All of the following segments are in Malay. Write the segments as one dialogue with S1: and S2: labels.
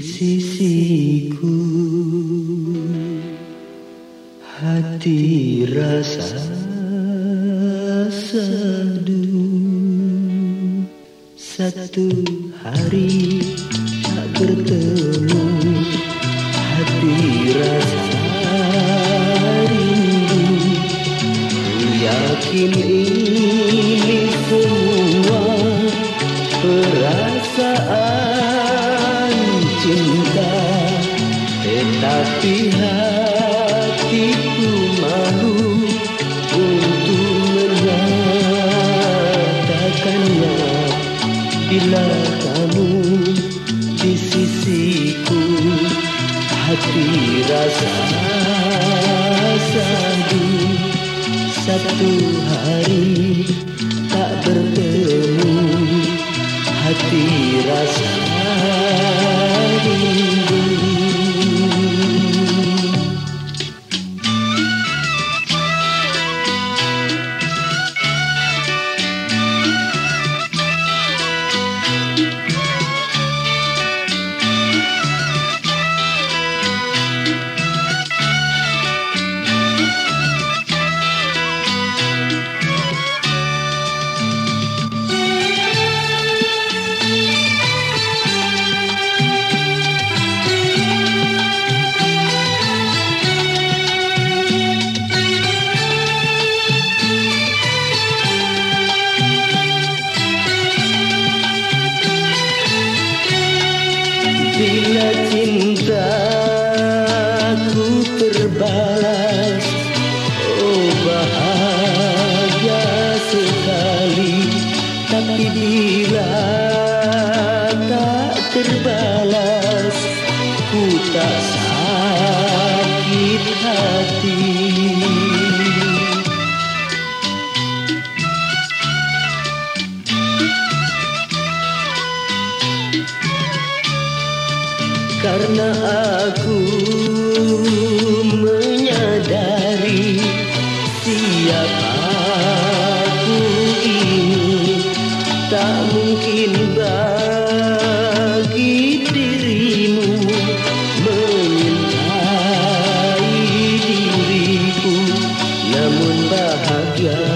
S1: sisiku. Hati rasa sadu satu hari tak bertemu. Hati rasa rindu. Yakin ini bila kamu di sisiku hati rasa sadu. Satu hari tak bertemu hati rasa Bila cintaku terbalas Oh bahagia sekali. Tapi bila tak terbalas Karena aku menyadari siapa aku ini tak mungkin bagi dirimu menyintai diriku. Namun bahagia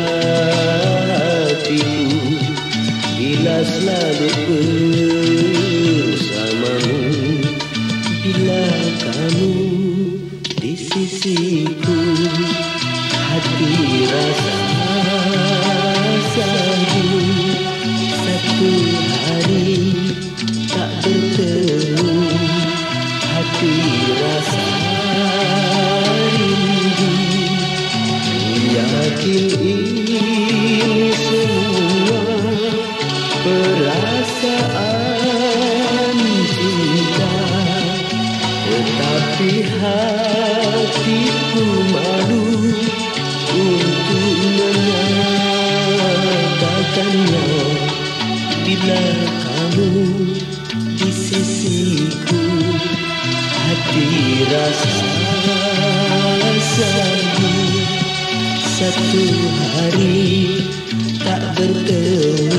S1: hatiku malu untuk menyatakannya. Bila kamu di sisiku hati rasa sadu satu hari tak bertemu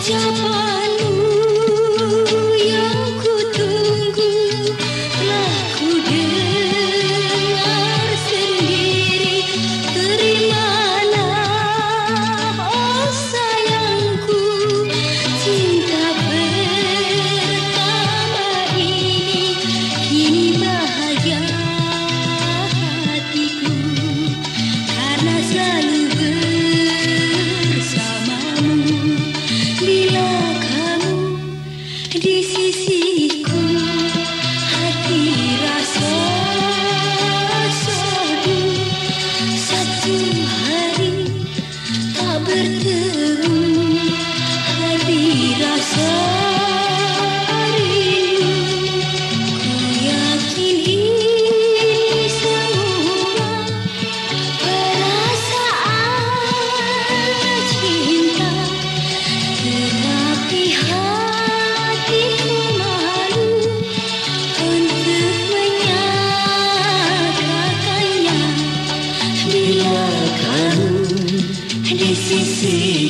S2: Ucapanmu di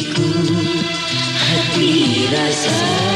S2: sisiku hati rasa